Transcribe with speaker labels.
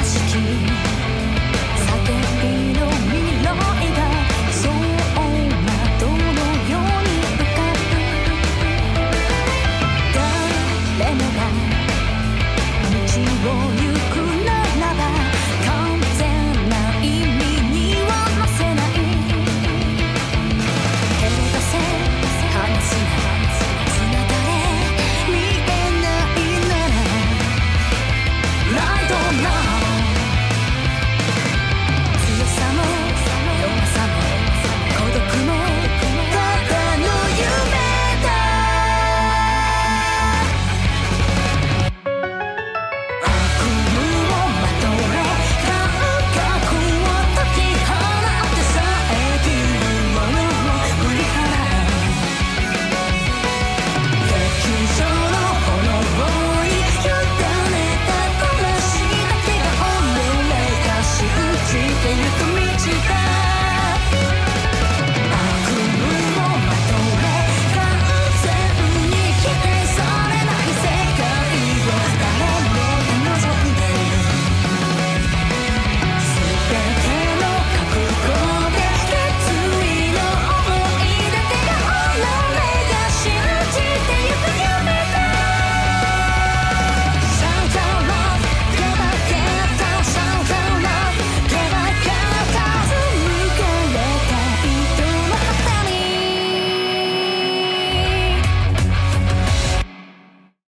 Speaker 1: that's you can.